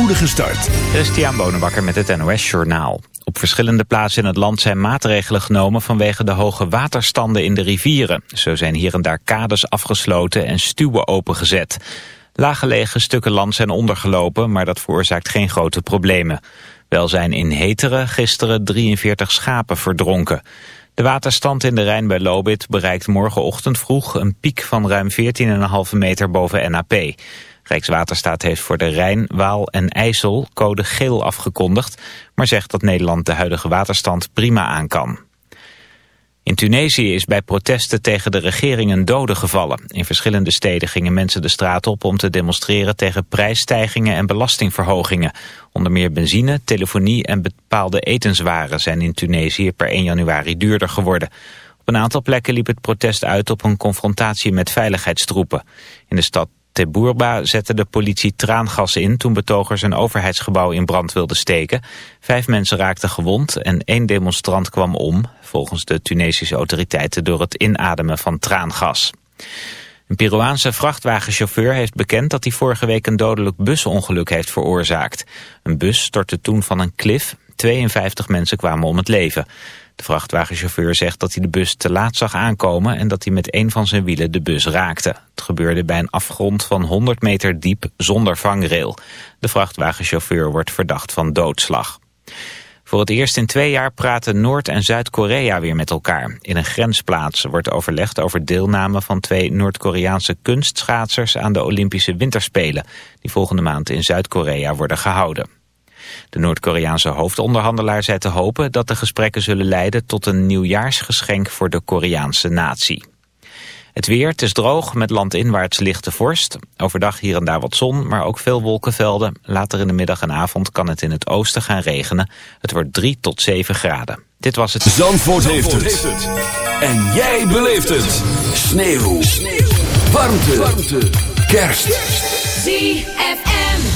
spoedige start. Christian Bonenbakker met het NOS Journaal. Op verschillende plaatsen in het land zijn maatregelen genomen vanwege de hoge waterstanden in de rivieren. Zo zijn hier en daar kades afgesloten en stuwen opengezet. Laaggelegen stukken land zijn ondergelopen, maar dat veroorzaakt geen grote problemen. Wel zijn in Heteren gisteren 43 schapen verdronken. De waterstand in de Rijn bij Lobit bereikt morgenochtend vroeg een piek van ruim 14,5 meter boven NAP. Rijkswaterstaat heeft voor de Rijn, Waal en IJssel code geel afgekondigd, maar zegt dat Nederland de huidige waterstand prima aan kan. In Tunesië is bij protesten tegen de regering een dode gevallen. In verschillende steden gingen mensen de straat op om te demonstreren tegen prijsstijgingen en belastingverhogingen. Onder meer benzine, telefonie en bepaalde etenswaren zijn in Tunesië per 1 januari duurder geworden. Op een aantal plekken liep het protest uit op een confrontatie met veiligheidstroepen. In de stad Teburba zette de politie traangas in toen betogers een overheidsgebouw in brand wilden steken. Vijf mensen raakten gewond en één demonstrant kwam om, volgens de Tunesische autoriteiten door het inademen van traangas. Een Peruaanse vrachtwagenchauffeur heeft bekend dat hij vorige week een dodelijk busongeluk heeft veroorzaakt. Een bus stortte toen van een klif, 52 mensen kwamen om het leven. De vrachtwagenchauffeur zegt dat hij de bus te laat zag aankomen en dat hij met een van zijn wielen de bus raakte. Het gebeurde bij een afgrond van 100 meter diep zonder vangrail. De vrachtwagenchauffeur wordt verdacht van doodslag. Voor het eerst in twee jaar praten Noord- en Zuid-Korea weer met elkaar. In een grensplaats wordt overlegd over deelname van twee Noord-Koreaanse kunstschaatsers aan de Olympische Winterspelen, die volgende maand in Zuid-Korea worden gehouden. De Noord-Koreaanse hoofdonderhandelaar zei te hopen dat de gesprekken zullen leiden tot een nieuwjaarsgeschenk voor de Koreaanse natie. Het weer, het is droog, met landinwaarts lichte vorst. Overdag hier en daar wat zon, maar ook veel wolkenvelden. Later in de middag en avond kan het in het oosten gaan regenen. Het wordt 3 tot 7 graden. Dit was het... Zandvoort, heeft, het. En jij beleeft het. Sneeuw. Sneeuw. Warmte. Warmte. Kerst. ZFM.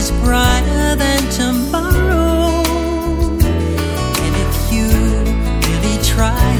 is brighter than tomorrow. And if you really try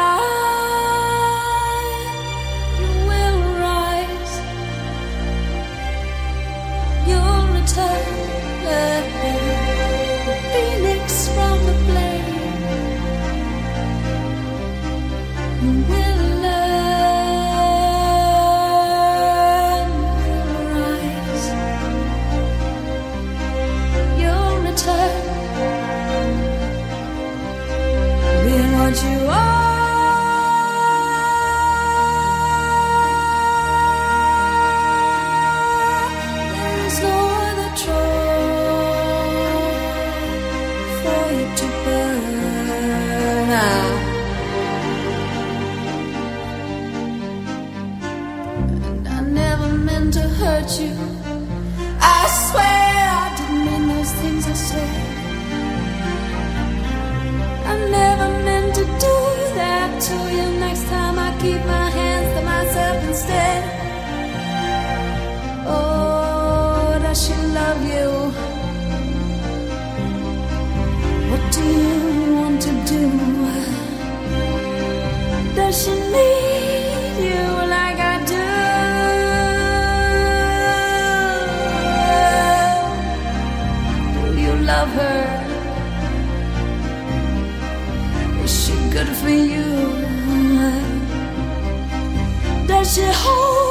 Does she need you like I do? Do you love her? Is she good for you? Does she hold?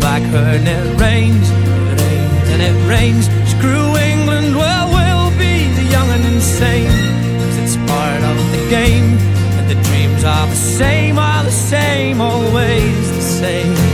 Back hurt and it rains, it rains and it rains. Screw England, well, we'll be the young and insane. Cause it's part of the game. And the dreams are the same, are the same, always the same.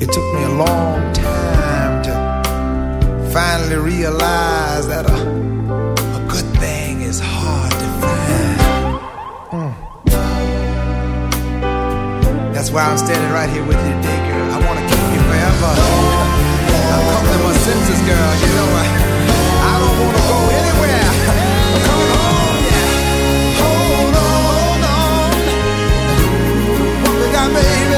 It took me a long time to finally realize that a, a good thing is hard to find. Mm. That's why I'm standing right here with you today, girl. I want to keep you forever. I'm coming to my senses, girl. You know, I, I don't want to go anywhere. Coming home, yeah. Hold on, on. We got, baby?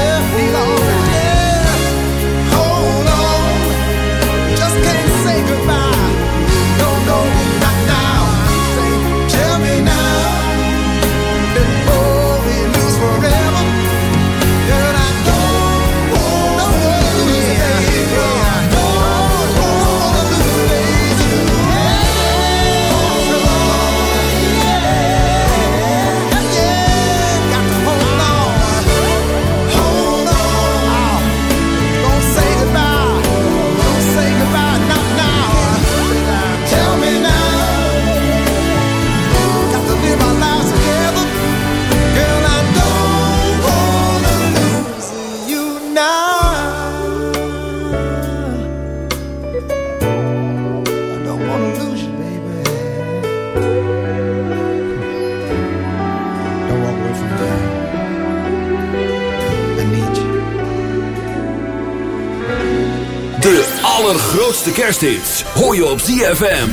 Allergrootste kersthits hoor je op ZFM.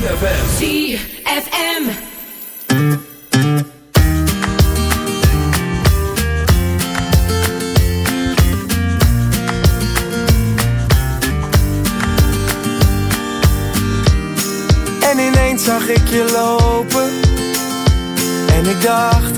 ZFM. En ineens zag ik je lopen En ik dacht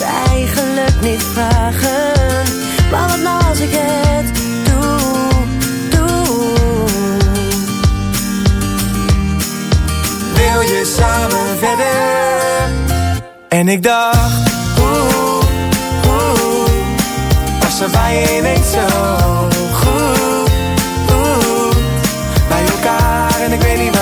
eigenlijk niet vragen. Maar wat nou als ik het doe, doe. Wil je samen verder? En ik dacht Oeh, oeh Was er bij je zo goed, goed Bij elkaar en ik weet niet wat